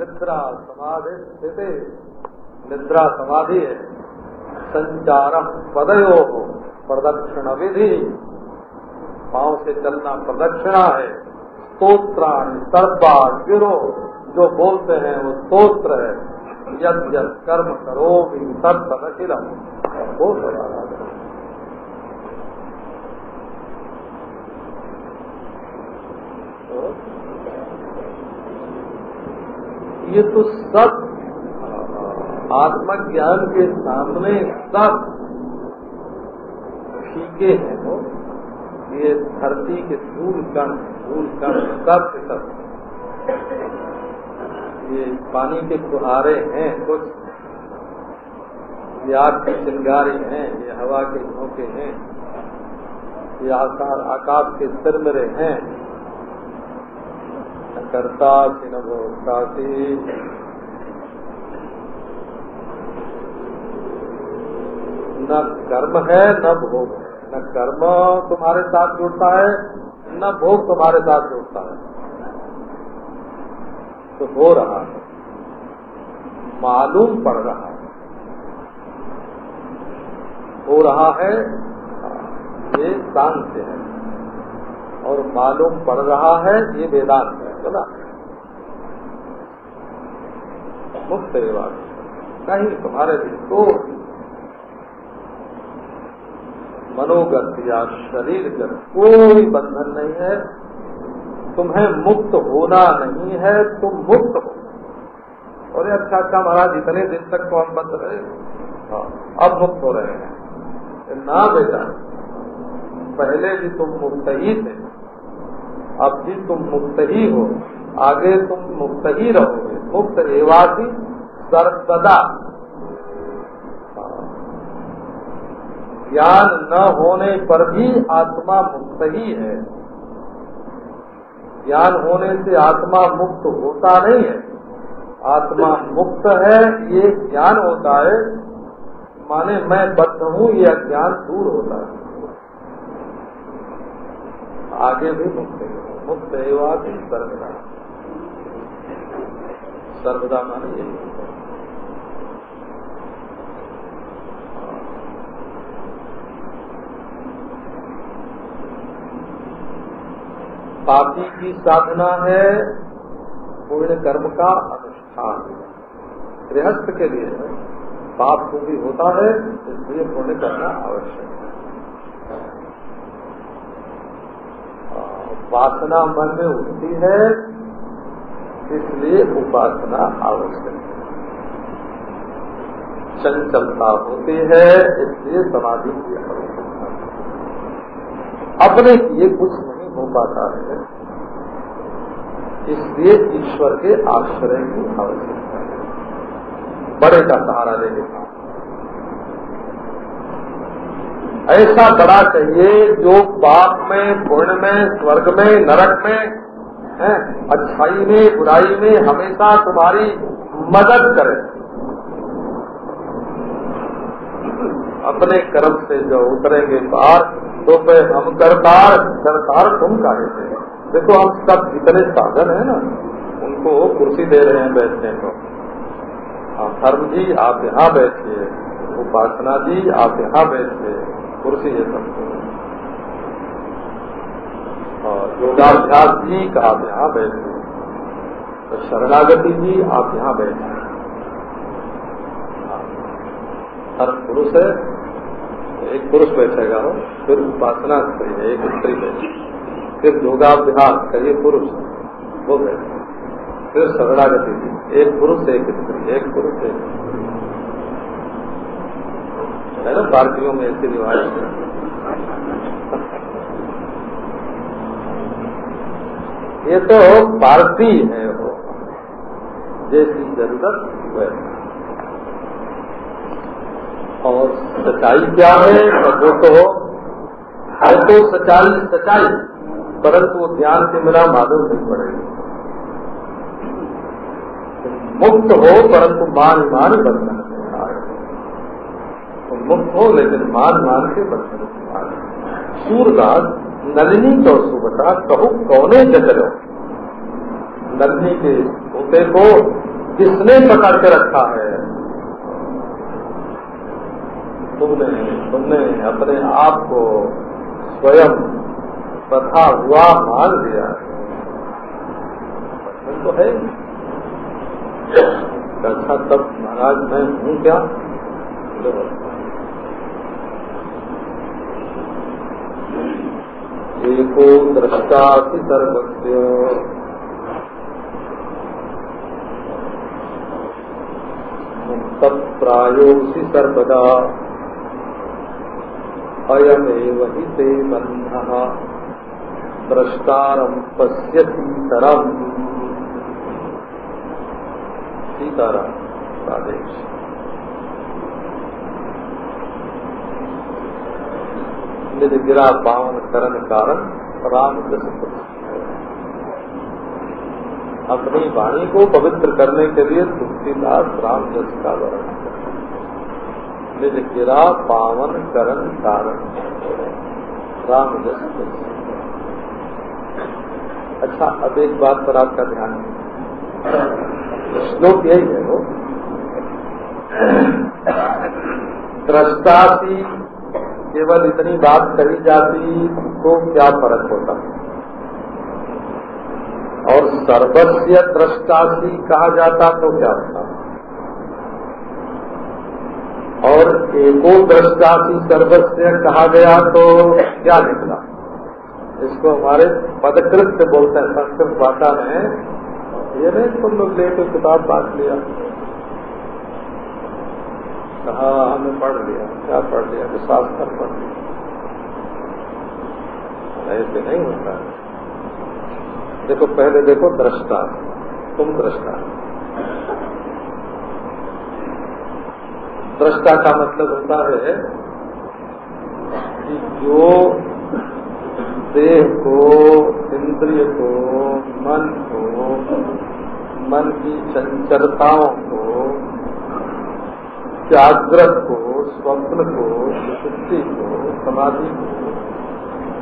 निद्रा समाधि स्थिति। निद्रा समाधि है। संचार पदयो हो प्रदक्षिण विधि पाँव से चलना प्रदक्षिणा है। स्तोत्राणी सर्वा गिरो। जो बोलते हैं वो स्तोत्र है। यद कर्म करो भी सब तदखिलम वो सवाल ये तो सब आत्मज्ञान के सामने सब फीके हैं वो। ये धरती के धूल कण धूल कण सब के सब। ये पानी के फुहारे हैं, कुछ ये आग के चिंगारे हैं, ये हवा के झोंके हैं, ये आकार, आकाश के सिरमरे हैं। करता न भोक्ता न कर्म है, न भोग। है न कर्म तुम्हारे साथ जुड़ता है, न भोग तुम्हारे साथ जुड़ता है। तो हो रहा है। मालूम पड़ रहा है। हो रहा है, ये शांत है। और मालूम पड़ रहा है, ये वेदांत है। बोला मुक्त बात। नहीं तुम्हारे लिए तो मनोगत या शरीरगत कोई बंधन नहीं है। तुम्हें मुक्त होना नहीं है तुम मुक्त हो। और अच्छा अच्छा महाराज इतने दिन तक तो हम बंद रहे? हाँ, अब मुक्त हो रहे हैं। ना बेटा पहले भी तुम मुक्त ही थे। अब भी तुम मुक्त ही हो। आगे तुम मुक्त ही रहोगे। मुक्त एवासी सर्वदा। ज्ञान न होने पर भी आत्मा मुक्त ही है। ज्ञान होने से आत्मा मुक्त होता नहीं है। आत्मा मुक्त है, ये ज्ञान होता है। माने मैं बद्ध हूँ यह ज्ञान दूर होता है। आगे भी मुक्त है। मुक्त एवं सर्वदा। सर्वदा माने यही पापी की साधना है पुण्य कर्म का अनुष्ठान। गृहस्थ के लिए पाप को भी होता है, इसलिए पुण्य करना आवश्यक है। वासना मन में उठती है, इसलिए उपासना आवश्यक है। चंचलता होती है, इसलिए समाधि की आवश्यकता। अपने किए कुछ नहीं हो पाता है, इसलिए ईश्वर के आश्रय की आवश्यकता है। बड़े का सहारा लेने का ऐसा बड़ा चाहिए जो पाप में, पुण्य में, स्वर्ग में, नरक में, है, अच्छाई में, बुराई में हमेशा तुम्हारी मदद करे। अपने कर्म से जो उतरेंगे पार तो फिर हम करतार करतार तुम काहे थे देखो, हम सब जितने साधन है ना, उनको कुर्सी दे रहे हैं बैठने को। धर्म जी, आप यहाँ बैठिए। उपासना जी, आप यहाँ बैठिए। कुर्सी है सबको और योगाभ्यास जी का आप यहाँ बैठे तो शरणागति जी, आप यहाँ बैठे हर पुरुष है, एक पुरुष बैठेगा हो फिर उपासना है, एक स्त्री बैठी फिर योगाभ्यास करिए पुरुष वो बैठे फिर शरणागति जी, एक पुरुष, एक स्त्री, एक पुरुष, एक है ना पार्टियों में ऐसी रिवाज ये तो पार्टी है वो। जैसी ज़रूरत वैसा और सच्चाई क्या है? वो तो है तो सच्चाई सच्चाई। परंतु वो ध्यान से मिला, मालूम नहीं पड़ेगी। मुक्त हो, परंतु मान मान बंधन तो मुक्त हो लेकिन मान मान के बंधन सूरदास नलिनी तो सुबता कहू, कौने जगरो नलिनी के पोते को किसने पकड़ के रखा है? तुमने तुमने अपने आप को स्वयं तथा हुआ मान लिया। तो है अच्छा तब महाराज, मैं हूँ क्या? एको दृष्टासी सर्वस्य। मुक्तप्रायोऽसि सर्वदा। अयमेव हि ते बन्धः। द्रष्टारम् पश्यतीतरम् सीताराम आदेश निज गिरा पावन करण कारण राम कृष्ण अपनी वाणी को पवित्र करने के लिए तुलसीदास राम जस का वर्ण निज गिरा पावन करण कारण राम जस अच्छा अब एक बात पर आपका ध्यान श्लोक यही है वो। दृष्टासी केवल इतनी बात कही जाती तो क्या फ़र्क होता? और सर्वस्व दृष्टासी कहा जाता तो क्या होता? और एको दृष्टासी सर्वस्व कहा गया तो क्या निकला? इसको हमारे पदकृत बोलते हैं, संस्कृत भाषा में। ये नहीं, तुम लोग लेके किताब बांट लिया। कहा, हमने पढ़ लिया। क्या पढ़ लिया? तो शास्त्र पढ़ लिया। ऐसे नहीं होता। देखो, पहले देखो दृष्टा। तुम दृष्टा। दृष्टा का मतलब होता है कि जो देह को, इंद्रिय को, मन को, मन की चंचलताओं को जागृत को, स्वप्न को सुषुप्ति को, समाधि को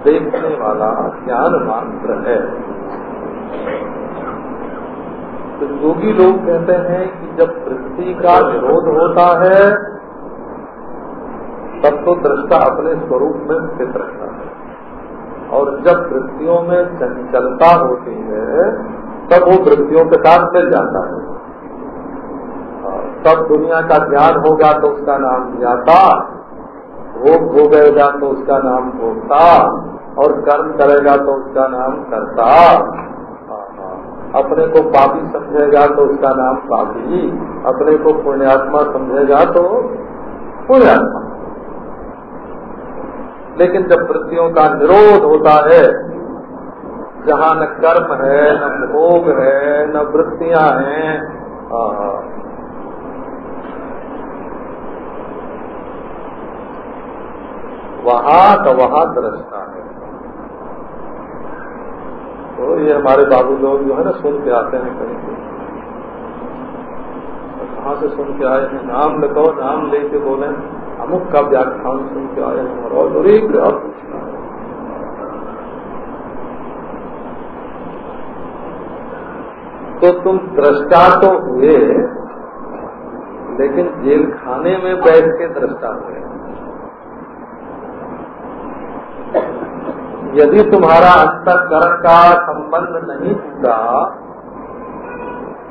देखने वाला ज्ञान मात्र है। तो योगी लोग कहते हैं कि जब वृत्ति का विरोध होता है, तब तो दृष्टा अपने स्वरूप में स्थित रहता है। और जब वृत्तियों में चंचलता होती है, तब वो वृत्तियों के साथ मिल जाता है। तब दुनिया का ज्ञान होगा तो उसका नाम ज्ञाता। भोग भोगेगा तो उसका नाम भोगता और कर्म करेगा तो उसका नाम करता। अपने को पापी समझेगा तो उसका नाम पापी। अपने को पुण्यात्मा समझेगा तो पुण्यात्मा। लेकिन जब वृत्तियों का निरोध होता है, जहाँ न कर्म है, न भोग है, न वृत्तियाँ हैं वहाँ का वहाँ दृष्टा है। तो ये हमारे बाबू लोग जो है ना सुन के आते हैं कहीं तो कहाँ से सुन के आए हैं। नाम लिखो, नाम लेके बोले। अमुक का व्याख्यान सुन के आए हैं। और एक और पूछना तो तुम दृष्टा तो हुए, लेकिन जेल खाने में बैठ के दृष्टा हुए। यदि तुम्हारा अंतकरण का संबंध नहीं टूटा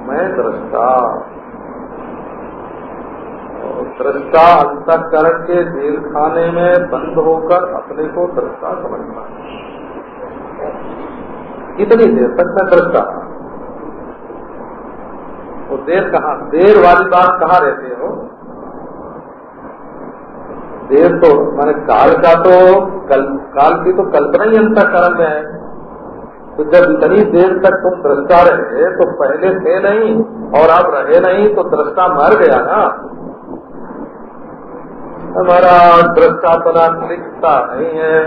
मैं दृष्टा। दृष्टा अंतकरण के जेल खाने में बंद होकर अपने को दृष्टा समझना। कितनी देर तक मैं दृष्टा? वो देर कहा? देर वाली बात कहाँ रहती हो देर तो मैंने काल का तो कल, काल की तो कल्पना ही अंतकरण में है। तो जब इतनी देर तक तुम दृष्टा रहे तो पहले थे नहीं और अब रहे नहीं तो दृष्टा मर गया ना। हमारा दृष्टापना लिखता नहीं है।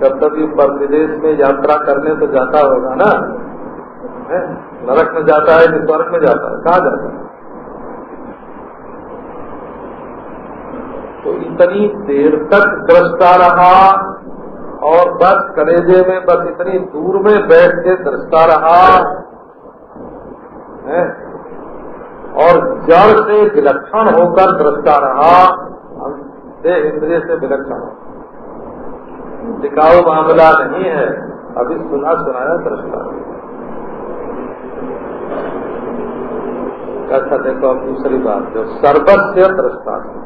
जब तभी विदेश में यात्रा करने तो जाता होगा ना। नरक में जाता है कि स्वर्ग में जाता है? कहाँ जाता है? तो इतनी देर तक दृष्टा रहा और बस कलेजे में, बस इतनी दूर में बैठ के दृष्टा रहा। है? और जड़ से विलक्षण होकर दृष्टा रहा। हम देह इंद्रिय से विलक्षण टिकाऊ मामला नहीं है। अभी सुना, सुनाया दृष्टा। अच्छा देखो, अब दूसरी बात, जो सर्वस्व दृष्टा।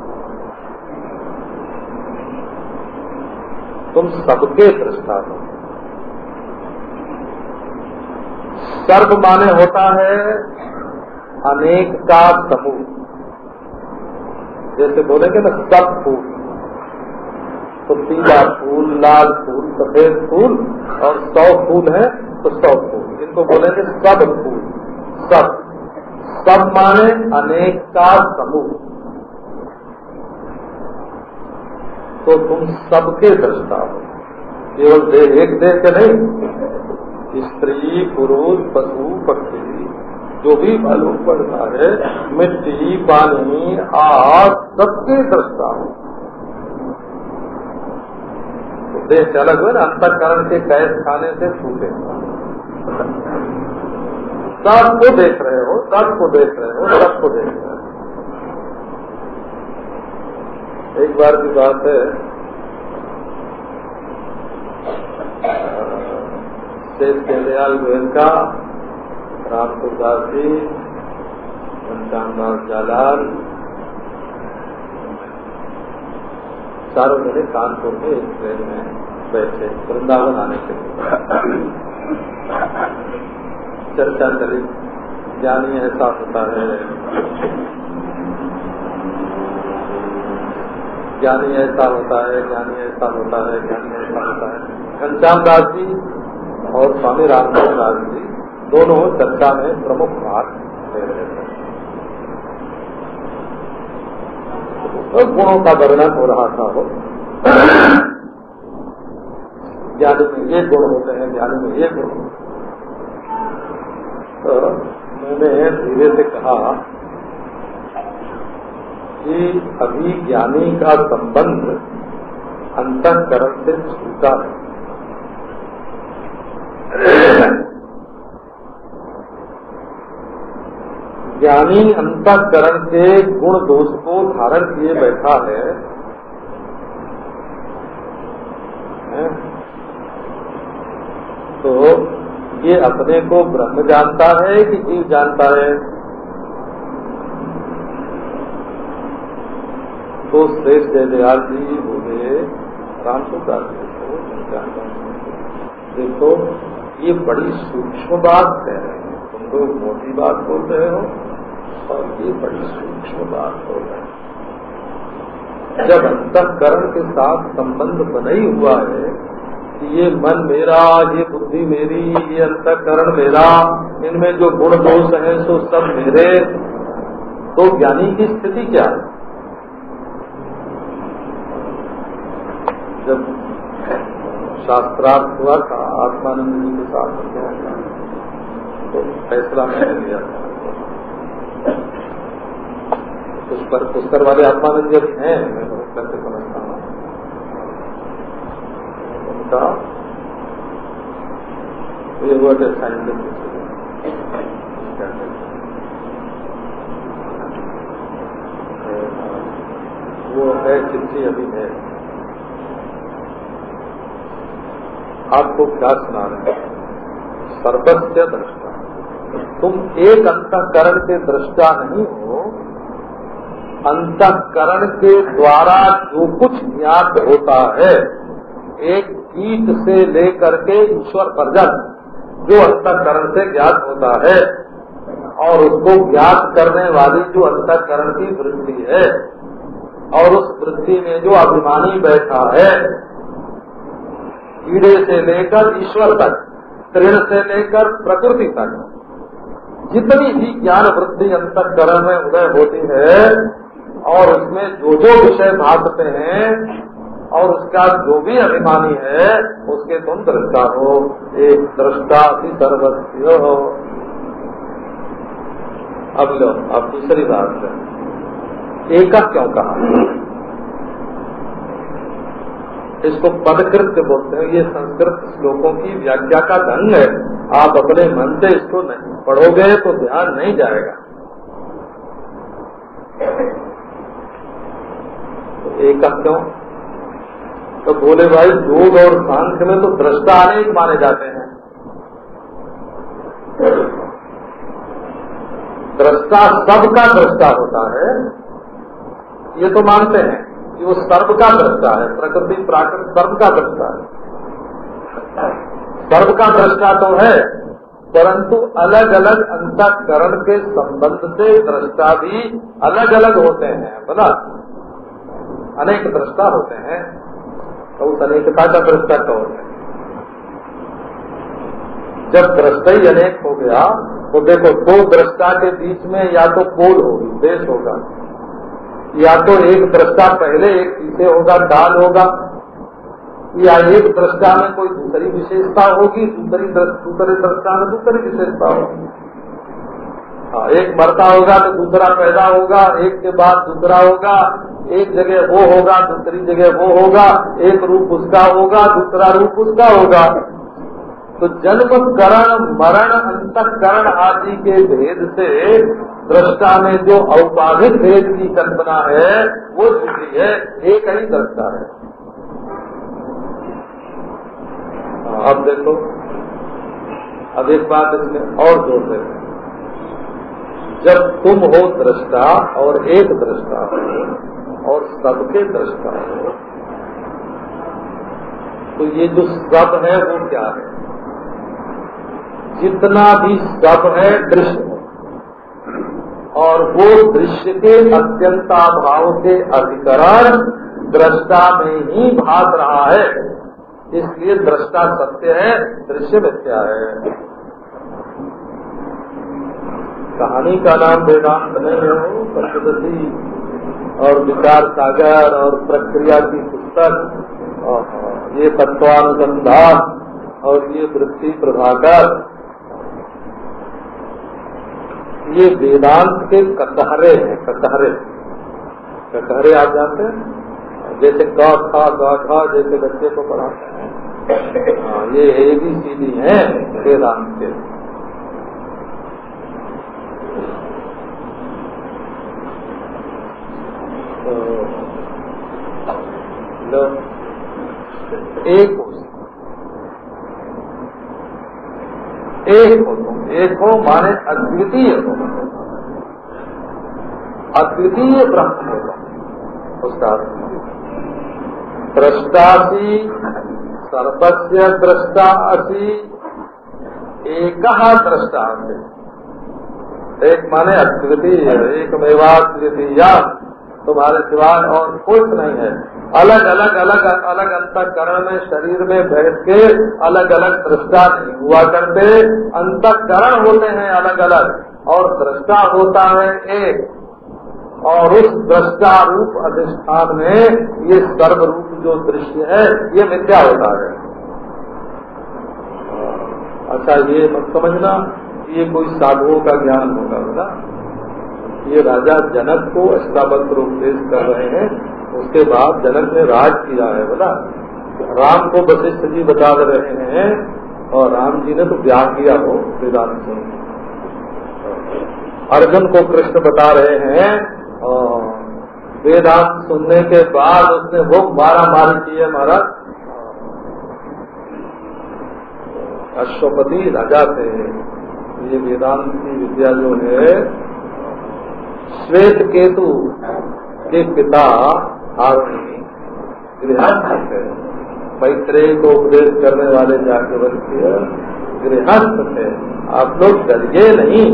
तुम सबके दृष्टा हो। सर्व माने होता है अनेक का समूह। जैसे बोलेंगे ना, सब फूल। तो पीला फूल, लाल फूल, सफ़ेद फूल और सौ फूल है तो सौ फूल। इनको बोलेंगे सब फूल, सब। सब माने अनेक का समूह। तो तुम सबके दृष्टा हो। केवल देह एक देह के नहीं, स्त्री, पुरुष, पशु, पक्षी, जो भी मालूम पड़ता है, मिट्टी, पानी, आग, सबके दृष्टा हो। तो देह से अलग हुए ना, अंतकरण के कैद खाने से छूटे। सबको देख रहे हो सबको देख रहे हो सबको देख रहे हो। एक बार की बात है। शेष दयाल गोयल का, रामपुर दास जी घनश्याम दास जालाल। चारों मेरे कानपुर में एक ट्रेन में बैठे, वृंदावन आने के लिए। चर्चा करी ज्ञानी ऐसा होता है। ज्ञानी ऐसा होता है, ज्ञानी ऐसा होता है, ज्ञानी ऐसा होता है। घनश्याम दास जी और स्वामी रामदास दास जी दोनों चर्चा में प्रमुख भाग ले रहे थे। तो गुणों का वर्णन हो रहा था वो। ज्ञानी में ये गुण होते हैं, ज्ञानी में ये गुण तो मैंने धीरे से कहा कि अभी ज्ञानी का संबंध अंतकरण से छूटा है। ज्ञानी अंतकरण के गुण दोष को धारण किए बैठा है? तो ये अपने को ब्रह्म जानता है कि जीव जानता है? तो श्रेष्ठ जयदयाल जी बोले राम सुदास जी को देखो, ये बड़ी सूक्ष्म बात है। तुम लोग मोटी बात बोल रहे हो, और ये बड़ी सूक्ष्म बात हो है। जब अंतकरण के साथ संबंध बना ही हुआ है कि ये मन मेरा, ये बुद्धि मेरी, ये अंतकरण मेरा, इनमें जो गुण दोष है, सो सब मेरे तो ज्ञानी की स्थिति क्या है? जब शास्त्रार्थ हुआ था, आत्मानंद जी के साथ तो फैसला मैंने लिया था। पुष्कर पुष्कर वाले आत्मानंद जब हैं, मैं बहुत समझता हूँ। उनका ये हुआ था साइंटिफिक वो है चिट्ठी अभी है। आपको क्या सुना रहे हैं? सर्वस्व दृष्टा। तुम एक अंतकरण के दृष्टा नहीं हो, अंतकरण के द्वारा जो कुछ ज्ञात होता है, एक गीत से लेकर के ईश्वर पर्जन जो अंतकरण से ज्ञात होता है, और उसको ज्ञात करने वाली जो अंतकरण की वृद्धि है, और उस वृद्धि में जो अभिमानी बैठा है कीड़े से लेकर ईश्वर तक, तृण से लेकर प्रकृति तक। जितनी भी ज्ञान वृद्धि अंतकरण में उदय होती है, और उसमें जो जो विषय भागते हैं, और उसका जो भी अभिमानी है, उसके तुम दृष्टा हो। एक दृष्टा भी सर्वस्व हो। अब लो, अब दूसरी बात है। एक क्यों कहा? इसको पदकृत्य बोलते हैं। ये संस्कृत श्लोकों की व्याख्या का ढंग है। आप अपने मन से इसको नहीं पढ़ोगे तो ध्यान नहीं जाएगा। तो एक क्यों? तो बोले, भाई योग और सांख्य में तो दृष्टा अनेक माने जाते हैं। दृष्टा सबका दृष्टा होता है। ये तो मानते हैं। कि वो सर्व का दृष्टा है, प्रकृति प्राकृत सर्व का दृष्टा है। सर्व का दृष्टा तो है, परंतु अलग अलग अंतकरण के संबंध से दृष्टा भी अलग अलग होते हैं बोला अनेक दृष्टा होते हैं तो उस अनेकता का दृष्टा कौन है। जब दृष्टा ही अनेक हो गया तो देखो दो दृष्टा के बीच में या तो पोल होगी, देश होगा। या तो एक दृष्टा पहले एक पीछे होगा, दाल होगा, या एक दृष्टा में कोई दूसरी विशेषता होगी, दूसरी दूसरे दृष्टा में दूसरी विशेषता होगी। हाँ एक मरता होगा तो दूसरा पैदा होगा, एक के बाद दूसरा होगा, एक जगह वो होगा, दूसरी जगह वो होगा, एक रूप उसका होगा, दूसरा रूप उसका होगा। तो जन्म करण, मरण, अंतकरण आदि के भेद से दृष्टा में जो औपाधिक भेद की कल्पना है, वो दूसरी है एक ही दृष्टा है। अब देखो, अब एक बात इसमें और ज़ोर देते जब तुम हो दृष्टा और एक दृष्टा हो, और सबके दृष्टा हो तो ये जो सब है, वो क्या है? जितना भी सब है दृश्य और वो दृश्य के अत्यंताभाव के अधिकरण दृष्टा में ही भाग रहा है। इसलिए दृष्टा सत्य है, दृश्य मिथ्या है। कहानी का नाम वेदांत नहीं हो पंचदशी और विचार सागर और प्रक्रिया की पुस्तक। ये तत्वानुसंधान और ये वृत्ति प्रभाकर ये वेदांत के कटहरे हैं कटहरे। कटहरे आप जानते हैं? जैसे क खा ग खा जैसे बच्चे को पढ़ाते हैं। हाँ, ये ए बी सी डी है वेदांत के। तो एक एक हो तुम एक हो माने अद्वितीय हो अद्वितीय ब्रह्म हो उसका दृष्टासी, सर्वस्य दृष्टा असी, एक दृष्टा एक माने अद्वितीय एक मेवाद्वितीय तुम्हारे सिवाय और कुछ नहीं है। अलग अलग अलग अलग अंतकरण में, शरीर में बैठ के अलग अलग दृष्टा नहीं हुआ करते। अंतकरण होते हैं अलग अलग। और दृष्टा होता है एक। और उस दृष्टा रूप अधिष्ठान में ये सर्व रूप जो दृश्य है, ये मिथ्या होता है। अच्छा ये मत समझना ये कोई साधुओं का ज्ञान होगा बोला ये राजा जनक को अष्टावक्र उपदेश कर रहे हैं, उसके बाद जनक ने राज किया है, बोला। राम को वशिष्ठ जी बता रहे हैं, और राम जी ने तो ब्याह किया हो, वेदांत से अर्जुन को कृष्ण बता रहे हैं, और वेदांत सुनने के बाद उसने वो मारा मारी की है महाराज। अश्वपति राजा थे। ये वेदांत की विद्या जो है श्वेत केतु के पिता गृहस्थ मैत्रेय को उपदेश करने वाले जाके वर्षीय गृहस्थ थे। आप लोग डरिए नहीं।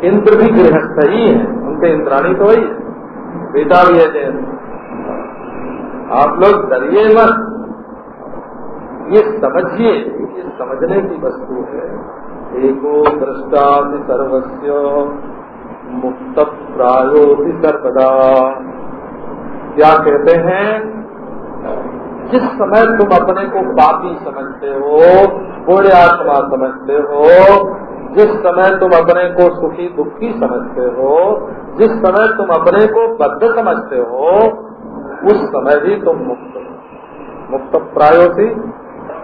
इंद्र भी गृहस्थ ही है। उनके इंद्राणी तो वही है। बेटा भी है। आप लोग डरिए मत। ये समझिए समझने की वस्तु है। एको दृष्टा सर्वस्व मुक्त प्रायो सर्वदा। क्या कहते हैं? जिस समय तुम अपने को पापी समझते हो बूढ़े आत्मा समझते हो, जिस समय तुम अपने को सुखी, दुखी समझते हो, जिस समय तुम अपने को बद्ध समझते हो, उस समय भी तुम मुक्त हो। मुक्त प्रायोति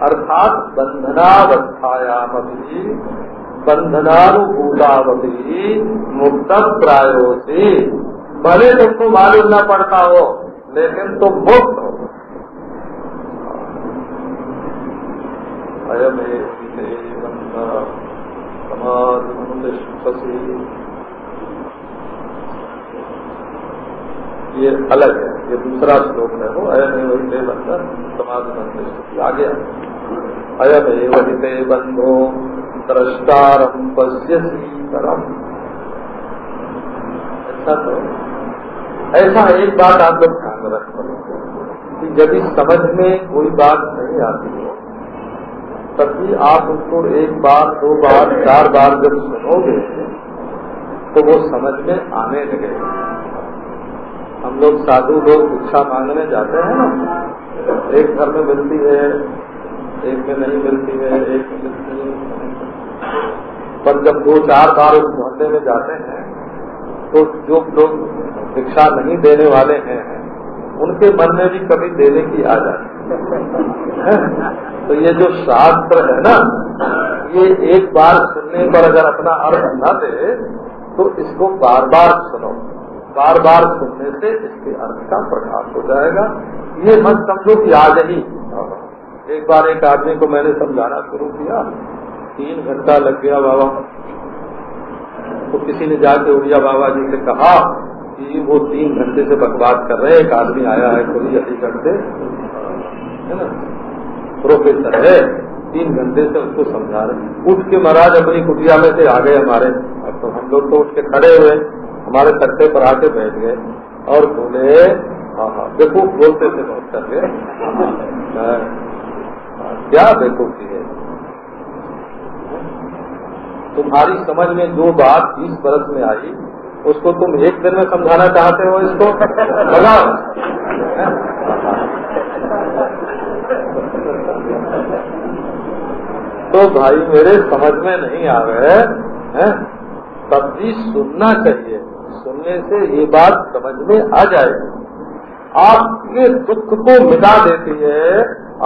अर्थात बंधनावस्थायाम भी बंधनानुभूतावती मुक्त प्रायोति भले तुमको मालूम न पड़ता हो, लेकिन तुम मुक्त हो। ये अलग है, ये दूसरा श्लोक है वो, अयम एवं ते समाज समाधि आगे। अयम एवं ते बंधो द्रष्टारम ऐसा तो ऐसा एक बात आप लोग ध्यान में रखो। कि जब इस समझ में कोई बात नहीं आती हो तभी आप उसको एक बार, दो बार, चार बार जब सुनोगे तो वो समझ में आने लगेगा हम लोग साधु लोग भिक्षा मांगने जाते हैं ना। एक घर में मिलती है, एक में नहीं मिलती है, एक में मिलती है। पर जब दो चार बार उस मोहल्ले में जाते हैं तो जो लोग शिक्षा नहीं देने वाले हैं, उनके मन में भी कभी देने की आ जाती तो ये जो शास्त्र है ना, ये एक बार सुनने पर अगर अपना अर्थ न दे तो इसको बार बार सुनो। बार बार सुनने से इसके अर्थ का प्रकाश हो जाएगा। ये मत समझो कि आज ही। एक बार एक आदमी को मैंने समझाना शुरू किया तीन घंटा लग गया बाबा। तो किसी ने जाके उड़िया बाबा जी से कहा कि वो तीन घंटे से बकवास कर रहे एक आदमी आया है कोई अलीगढ़ से है ना? प्रोफेसर है तीन घंटे से उसको समझा रहे उठ के महाराज अपनी कुटिया में से आ गए हमारे। अब तो हम लोग तो उठ के खड़े हुए हमारे तख्ते पर आके बैठ गए और बोले हाँ हाँ देखो बोलते थे बहुत करके हाँ, क्या की है। तुम्हारी समझ में जो बात बीस बरस में आई, उसको तुम एक दिन में समझाना चाहते हो इसको? लगाओ। तो भाई मेरे समझ में नहीं आ रहे हैं तब भी सुनना चाहिए। सुनने से ये बात समझ में आ जाएगी आपके दुख को मिटा देती है,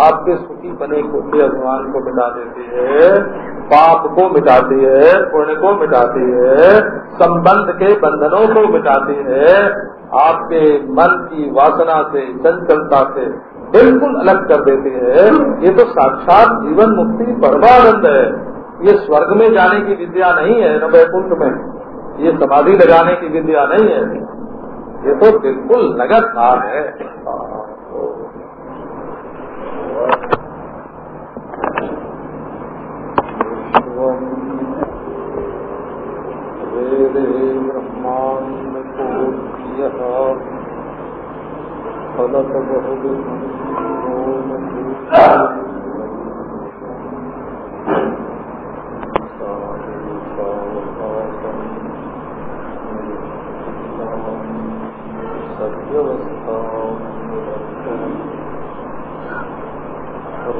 आपके सुखी बने के अभिमान को मिटा देती है। पाप को मिटाती है, पुण्य को मिटाती है, संबंध के बंधनों को मिटाती है, आपके मन की वासना से, चंचलता से बिल्कुल अलग कर देती है। ये तो साक्षात जीवन मुक्ति परमानंद है। ये स्वर्ग में जाने की विद्या नहीं है, न वैकुंठ में। ये समाधि लगाने की विद्या नहीं है। ये तो बिल्कुल नगद सार है। वेदे बहु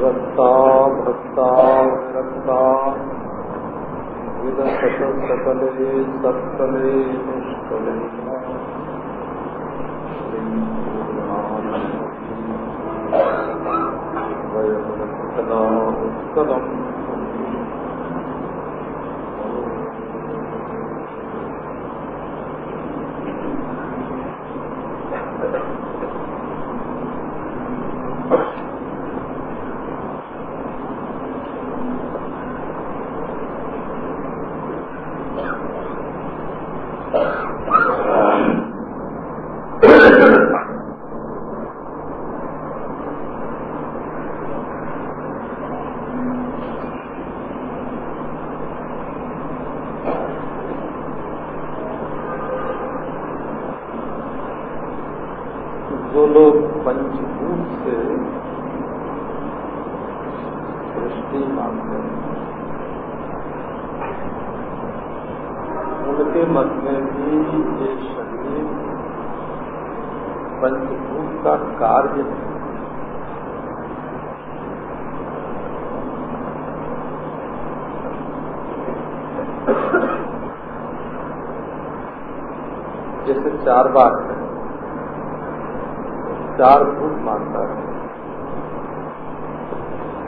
रक्ता भक्ता सकले सत्तले पुष्कले वयं सदा उत्तमम् रक्ता विदशत सकले सत्कले निष्कले वयम् उत्कलम् जैसे चार बार चार भूत मानता है।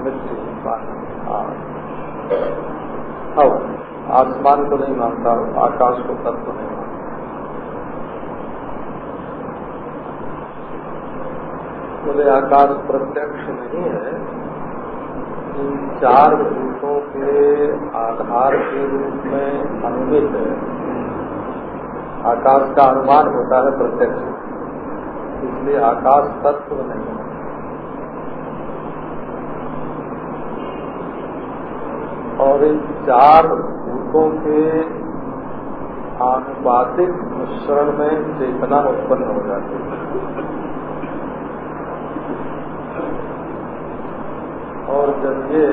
मिट्टी पानी अब आसमान को नहीं मानता, आकाश को तत्व नहीं मानता। बोले, आकाश प्रत्यक्ष नहीं है। इन चार भूतों के आधार के रूप में अनुमित है। आकाश का अनुमान होता है प्रत्यक्ष। इसलिए आकाश तत्व नहीं है। और इन चार भूतों के आनुपातिक मिश्रण में चेतना उत्पन्न हो जाती है। और जब ये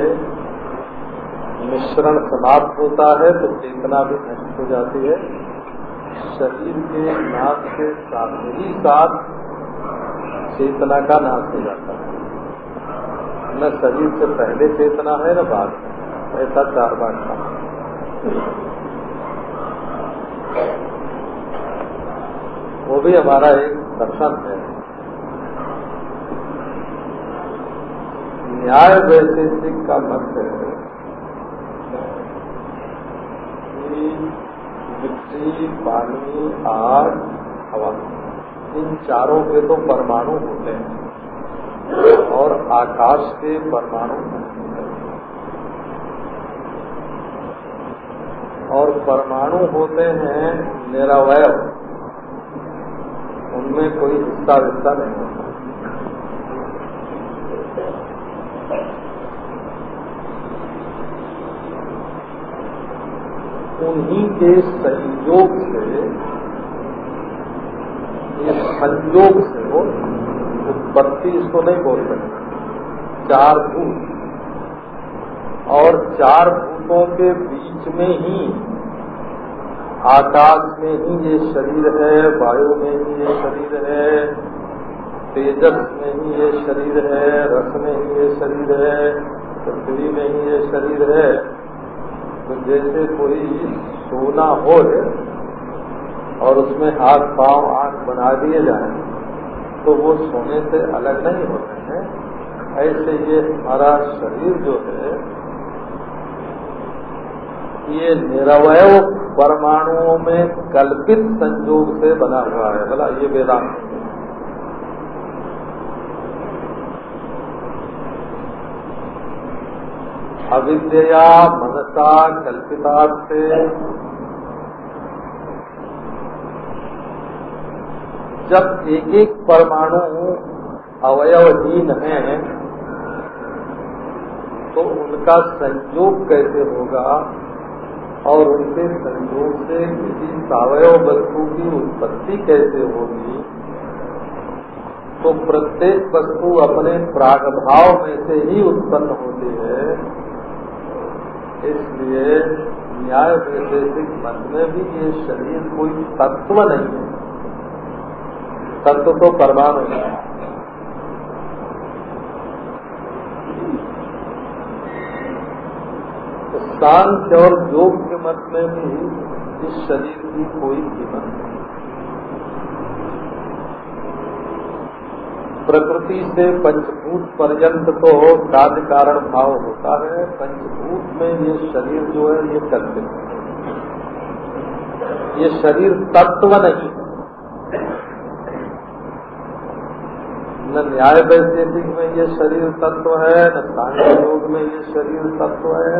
मिश्रण समाप्त होता है तो चेतना भी नष्ट हो जाती है। शरीर के नाश के साथ ही साथ चेतना का नाश हो जाता है। न शरीर से पहले चेतना है, न बाद ऐसा चार बार का वो भी हमारा एक दर्शन है। न्याय वैशेषिक का मत है। मिट्टी, पानी, आग, हवा। इन चारों के तो परमाणु होते हैं। और आकाश के परमाणु और परमाणु होते हैं निरवय। उनमें कोई हिस्सा विस्सा नहीं होता। उन्हीं के संयोग से ये संयोग से हो उत्पत्ति इसको नहीं बोल सकते। चार भूत। और चार भूतों के बीच में ही, आकाश में ही ये शरीर है, वायु में ही ये शरीर है, तेजस में ही ये शरीर है, रस में ही ये शरीर है, पृथ्वी में ही ये शरीर है। तो जैसे कोई सोना हो और उसमें हाथ पाँव आँख बना दिए जाए तो वो सोने से अलग नहीं होते हैं। ऐसे ये हमारा शरीर जो है, ये निरवय परमाणुओं में कल्पित संयोग से बना हुआ है। बोला ये वेदांत अविद्या मनसा कल्पिता से जब एक एक परमाणु अवयवहीन है तो उनका संयोग कैसे होगा? और उनके संयोग से किसी सवयव वस्तु की उत्पत्ति कैसे होगी? तो प्रत्येक वस्तु अपने प्रागभाव में से ही उत्पन्न होती है। इसलिए न्याय वैशेषिक मत में भी ये शरीर कोई तत्व नहीं है। तत्व तो परमाणु है तो सांख्य और योग के मत में भी इस शरीर की कोई कीमत नहीं। प्रकृति से पंचभूत पर्यंत तो कार्य कारण भाव होता है, पंचभूत में ये शरीर जो है, ये कल्पित है। ये शरीर तत्व नहीं। न्याय वैशेषिक में ये शरीर तत्व है, न सांख्य योग में ये शरीर तत्व है।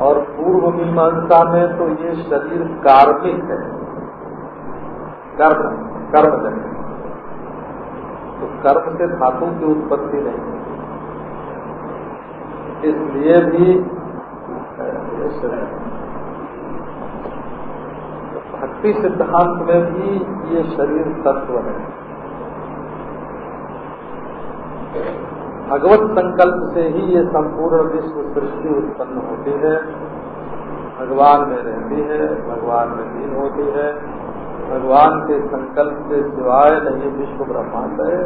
और पूर्व मीमांसा में तो ये शरीर कार्मिक है। कर्म कर्म जन्य तो कर्म से धातु की उत्पत्ति नहीं है। इसलिए भी भक्ति सिद्धांत में भी ये शरीर तत्व है। भगवत संकल्प से ही ये संपूर्ण विश्व सृष्टि उत्पन्न होती है। भगवान में रहती है, भगवान में लीन होती है। भगवान के संकल्प के सिवाय न ये विश्व ब्रह्मांड है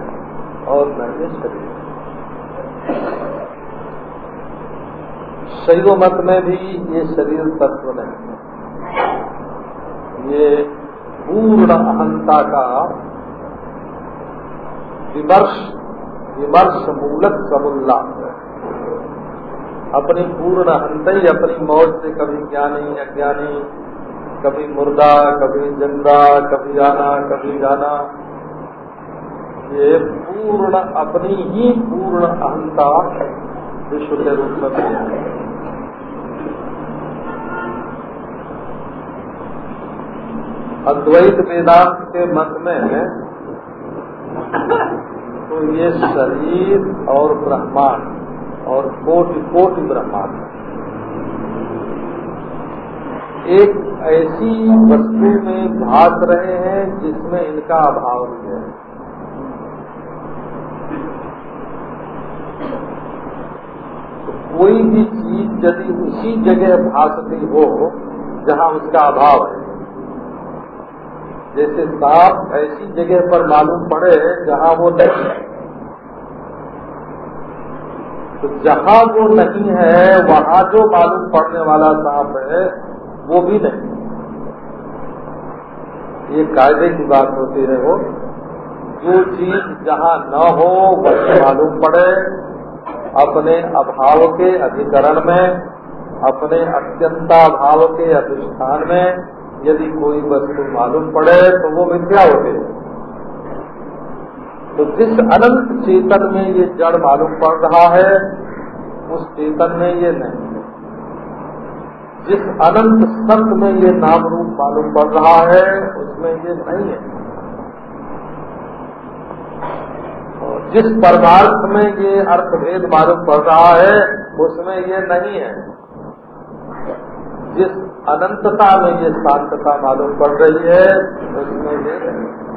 और न ये शरीर शैव मत में भी ये शरीर तत्व नहीं है। ये पूर्ण अहंता का विमर्श विमर्श मूलक समुल्लास अपनी पूर्ण अंत ही अपनी मौत से कभी ज्ञानी, अज्ञानी, कभी मुर्दा, कभी ज़िंदा, कभी आना कभी जाना ये पूर्ण अपनी ही पूर्ण अहंता विश्व के रूप में अद्वैत वेदांत के मत में तो ये शरीर और ब्रह्मांड, और कोटि कोटि ब्रह्मांड एक ऐसी वस्तु में भाग रहे हैं जिसमें इनका अभाव है। तो कोई भी चीज़ यदि उसी जगह भाषती हो, जहाँ उसका अभाव है। जैसे सांप ऐसी जगह पर मालूम पड़े जहाँ वो नहीं है। तो जहाँ वो नहीं है, वहाँ जो मालूम पड़ने वाला सांप है, वो भी नहीं। ये कायदे की बात होती है वो। जो चीज़ जहाँ न हो, वही मालूम पड़े। अपने अभाव के अधिकरण में, अपने अत्यंता भाव के अधिष्ठान में, यदि कोई वस्तु मालूम पड़े तो वो मिथ्या होते हैं। तो जिस अनंत चेतन में ये जड़ मालूम पड़ रहा है, उस चेतन में ये नहीं है। जिस अनंत सत्य में ये नाम रूप मालूम पड़ रहा है, उसमें ये नहीं है। जिस परमार्थ में ये अर्थभेद मालूम पड़ रहा है, उसमें ये नहीं है। जिस अनंतता में ये शांतता मालूम पड़ रही है, उसमें ये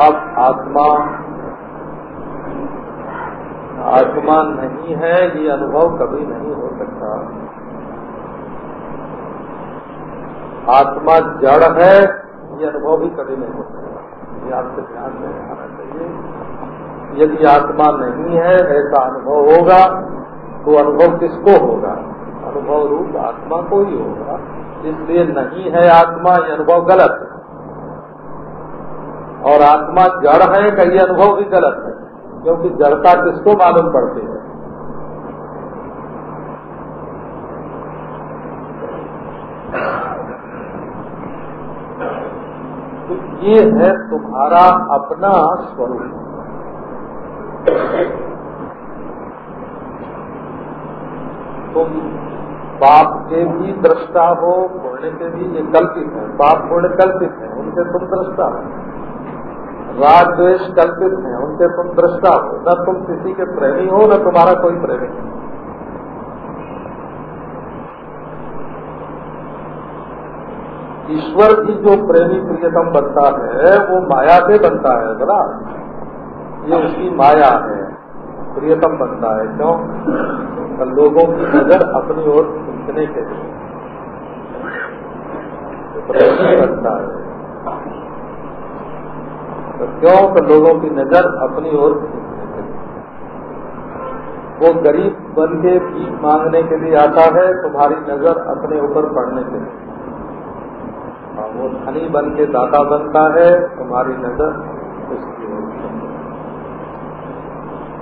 अब आत्मा आत्मा नहीं है, ये अनुभव कभी नहीं हो सकता। आत्मा जड़ है, ये अनुभव भी कभी नहीं हो सकता। ये आपसे ध्यान में आना चाहिए। यदि आत्मा नहीं है, ऐसा अनुभव होगा तो अनुभव किसको होगा? अनुभव रूप आत्मा को ही होगा। इसलिए नहीं है आत्मा, ये अनुभव गलत है। और आत्मा जड़ है का ये अनुभव भी गलत है, क्योंकि जड़ता किसको मालूम पड़ती है? तो ये है तुम्हारा अपना स्वरूप। तुम बाप के भी दृष्टा हो, पुण्य के भी, ये कल्पित है। पाप पुण्य कल्पित है, उनसे तुम दृष्टा हो। राग द्वेष कल्पित है, उनसे तुम दृष्टा हो। न तुम किसी के प्रेमी हो, न तुम्हारा कोई प्रेमी। हो ईश्वर की जो प्रेमी प्रियतम बनता है, वो माया से बनता है बना ये उसकी माया है, प्रियतम बनता है। क्यों? तो लोगों की नज़र अपनी ओर खींचने के लिए। प्रयत्न करता है। तो क्यों? तो लोगों की नज़र अपनी ओर वो गरीब बन के भीख मांगने के लिए आता है, तुम्हारी नज़र अपने ऊपर पड़ने के लिए। और वो धनी बन के दाता बनता है, तुम्हारी नज़र उसकी ओर।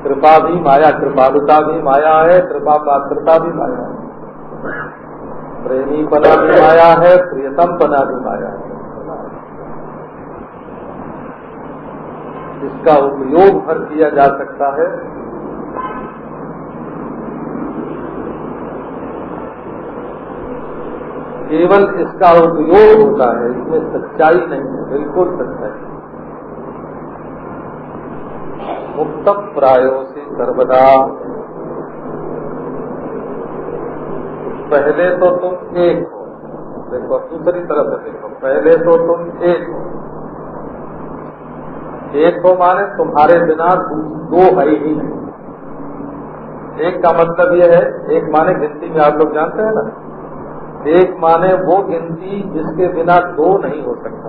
कृपा भी माया, कृपालुता भी माया है, कृपा पात्रता भी माया है। प्रेमी पना भी माया है, प्रियतम पना भी माया है। इसका उपयोग भर किया जा सकता है। केवल इसका उपयोग होता है, इसमें सच्चाई नहीं है, बिल्कुल सच्चाई मुक्त प्रायो से सर्वदा। पहले तो तुम एक हो। देखो, दूसरी तरफ़ से देखो। पहले तो तुम एक हो। एक हो माने तुम्हारे बिना दो है ही नहीं। एक का मतलब यह है, एक माने गिनती में आप लोग जानते हैं ना? एक माने वो गिनती जिसके बिना दो नहीं हो सकता।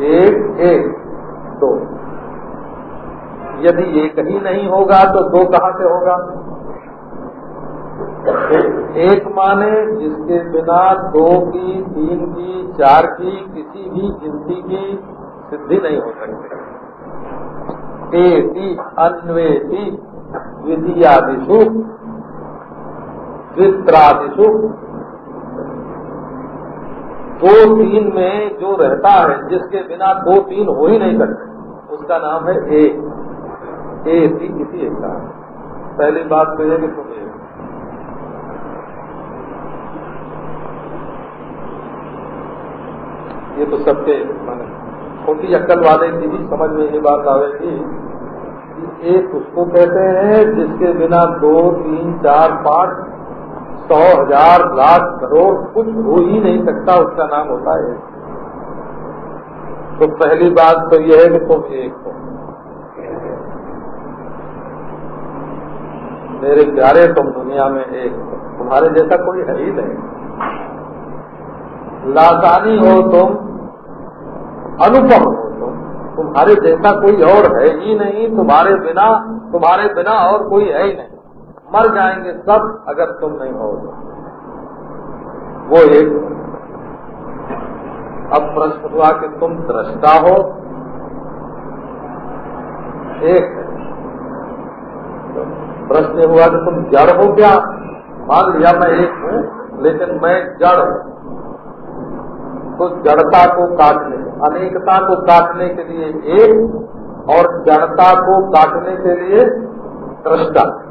एक एक, दो। यदि एक ही नहीं होगा तो दो कहाँ से होगा? एक माने जिसके बिना दो की, तीन की, चार की, किसी भी गिनती की सिद्धि नहीं हो सकती। एति अन्वेति विधियादिशु द्वित्रादिशु दो तीन में जो रहता है, जिसके बिना दो तीन हो ही नहीं सकते, उसका नाम है एक ए इसी एक का पहली बात तो है कि तुम एक ये तो सबके माने छोटी अक्कल वाले की भी समझ में ये बात आवेगी कि एक उसको कहते हैं जिसके बिना दो, तीन, चार, पाँच, सौ हज़ार, लाख, करोड़ कुछ हो ही नहीं सकता, उसका नाम होता है। तो पहली बात तो यह है कि तुम एक हो। मेरे प्यारे, तुम दुनिया में एक हो। तुम्हारे जैसा कोई है ही नहीं। लासानी हो तुम अनुपम। हो तुम तुम्हारे जैसा कोई और है ही नहीं, तुम्हारे बिना तुम्हारे बिना और कोई है ही नहीं। मर जाएँगे सब अगर तुम नहीं हो। वो एक। अब प्रश्न हुआ कि तुम दृष्टा हो। एक प्रश्न हुआ कि तुम जड़ हो क्या? मान लिया मैं एक हूँ, लेकिन मैं जड़ हूँ। तो जड़ता को काटने, अनेकता को काटने के लिए एक और जड़ता को काटने के लिए दृष्टा।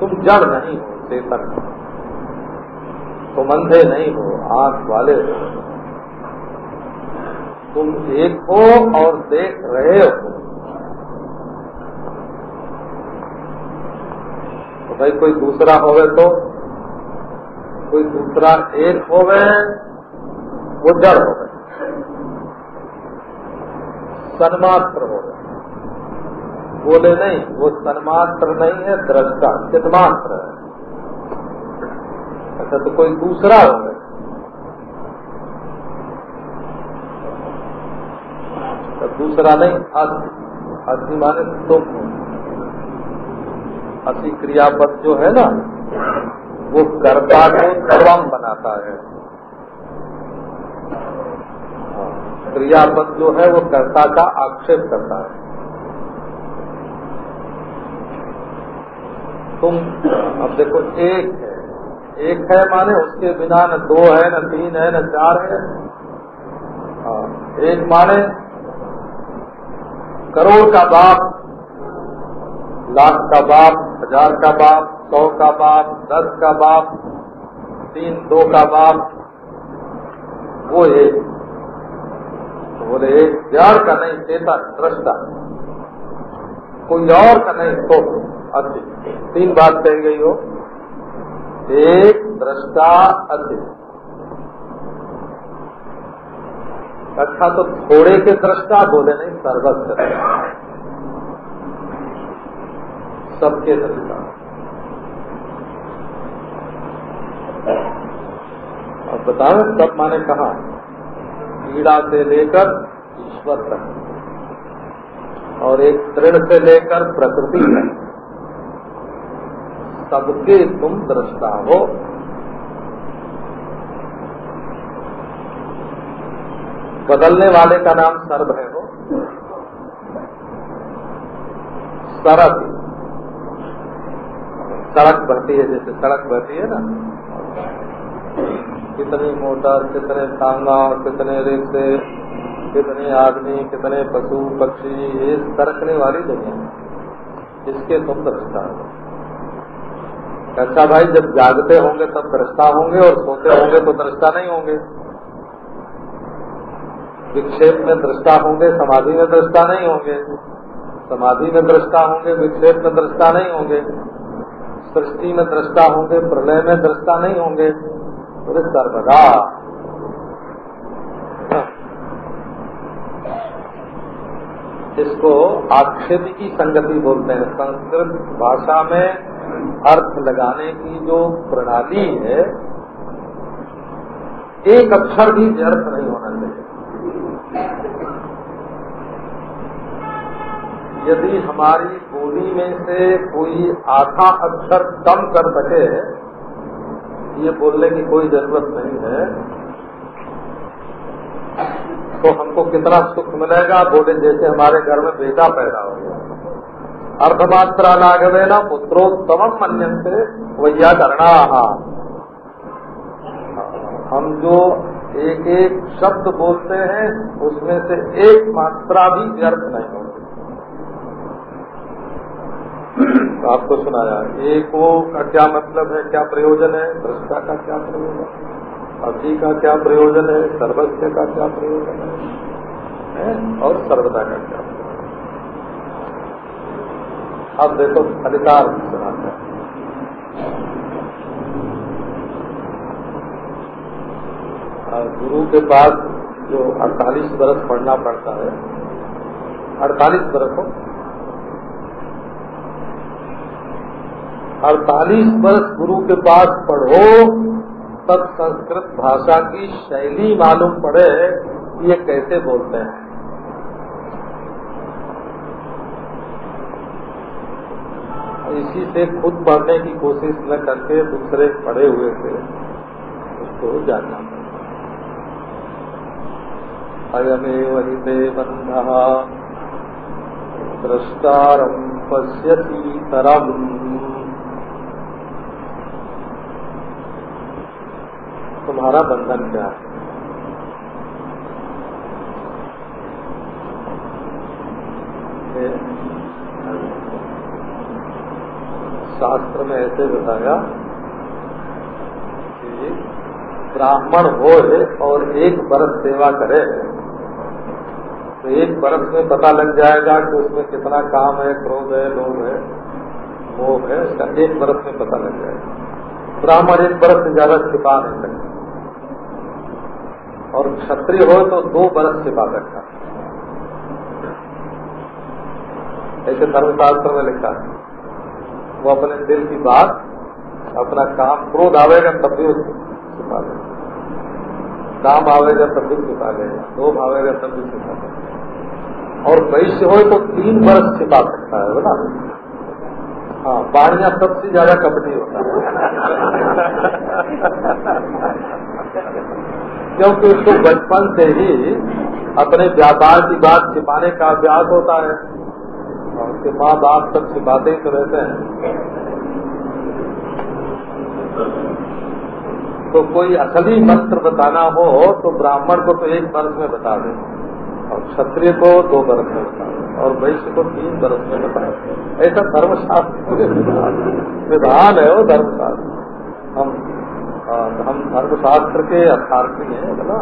तुम जड़ नहीं हो, चेतन। तुम अंधे नहीं हो, आँख वाले हो। तुम एक हो और देख रहे हो। तो भाई कोई दूसरा होवे तो कोई दूसरा एक हो गए वो जड़ हो गए सन्मात्र हो गए बोले नहीं, वो सन्मात्र नहीं है, दृष्टा, चितमात्र है। अच्छा तो कोई दूसरा हो गए तो दूसरा नहीं, अस्थि। अस्थि माने तुम अति क्रियापद जो है ना वो कर्ता को सर्वम बनाता है क्रियापद जो है वो कर्ता का आक्षेप करता है। तुम अब देखो एक है। एक है माने उसके बिना न दो है न तीन है न चार है। हाँ, एक माने करोड़ का बाप लाख का बाप, हज़ार का बाप, सौ का बाप, दस का बाप, तीन, दो का बाप, वो एक। बोले एक जार का नहीं, चेता, दृष्टा। कोई और का नहीं तो अति। तीन बात कही गई हो। एक दृष्टा अति। अच्छा तो थोड़े के दृष्टा बोले नहीं, सर्वस्व। सबके दृष्टा अब बताओ सब माने कहा? कीड़ा से लेकर ईश्वर तक। और एक तृण से लेकर प्रकृति तक। सबके तुम दृष्टा हो। बदलने वाले का नाम सर्व है हो सरक सड़क बहती है, जैसे सड़क बहती है ना। कितनी मोटर, कितने टांगा कितने रिक्शे, कितने आदमी, कितने पशु, पक्षी, ये सरकने वाली दुनिया इसके तुम दृष्टा हो। अच्छा भाई, जब जागते होंगे तब दृष्टा होंगे और सोते होंगे तो दृष्टा नहीं होंगे। विक्षेप में दृष्टा होंगे, समाधि में दृष्टा नहीं होंगे। समाधि में दृष्टा होंगे, विक्षेप में दृष्टा नहीं होंगे। सृष्टि में दृष्टा होंगे, प्रलय में दृष्टा नहीं होंगे बोले सर्वदा। इसको आक्षेप की संगति बोलते हैं, संस्कृत भाषा में अर्थ लगाने की जो प्रणाली है, एक अक्षर भी व्यर्थ नहीं होना चाहिए। यदि हमारी बोली में से कोई आधा अक्षर कम कर सके, ये बोलने की कोई ज़रूरत नहीं है तो हमको कितना सुख मिलेगा बोले जैसे हमारे घर में बेटा पैदा हो गया। अर्धमात्रा लाघवे न पुत्रोत्तम मन्यन से वैया करना हम जो एक एक शब्द बोलते हैं, उसमें से एक मात्रा भी व्यर्थ नहीं होती। आपको सुनाया। एको का क्या मतलब है, क्या प्रयोजन है? भ्रष्टा का क्या प्रयोजन है? अति का क्या प्रयोजन है? सर्वस्व का क्या प्रयोजन है? और सर्वदा का क्या प्रयोजन अब देखो फलितार्थ सुनाते हैं। गुरु के पास जो 48 बरस पढ़ना पड़ता है 48 बरस हो अड़तालीस वर्ष गुरु के पास पढ़ो, तब संस्कृत भाषा की शैली मालूम पड़े ये कैसे बोलते हैं। इसी से खुद पढ़ने की कोशिश न करके दूसरे पढ़े हुए थे, उसको जानना पड़े। अयमेव हि ते बन्धः द्रष्टारम् पश्यति तरम्। तुम्हारा बंधन क्या है? शास्त्र में ऐसे बताया कि ब्राह्मण हो और एक बरस सेवा करे तो एक बरस में पता लग जाएगा कि उसमें कितना काम है, क्रोध है, लोभ है, मोह है उसका एक बरस में पता लग जाएगा। ब्राह्मण एक बरस से ज़्यादा छिपा नहीं सकते। और क्षत्रिय हो तो दो बरस छिपा सकता ऐसे धर्मशास्त्र में लिखा है। वो अपने दिल की बात, अपना काम क्रोध आवेगा तब भी छिपा लेगा काम आवेगा तब भी छिपा लेगा लोभ आवेगा तब भी छिपा लेगा और वैश्य हो तो तीन वर्ष छिपा सकता है बोला हाँ बाणिया सबसे ज़्यादा कपटी होता है। क्योंकि उसको बचपन से ही अपने व्यापार की बात छिपाने का अभ्यास होता है। और उसके माँ बाप सब छिपाते ही तो रहते हैं। तो कोई असली मंत्र बताना हो तो ब्राह्मण को तो एक वर्ष में बता दे। और क्षत्रिय को दो बरस में बताया और वैश्य को तीन बरस में बताया ऐसा धर्मशास्त्र विधान है वो धर्मशास्त्र। हम हम धर्मशास्त्र के अर्थार्थी हैं ना?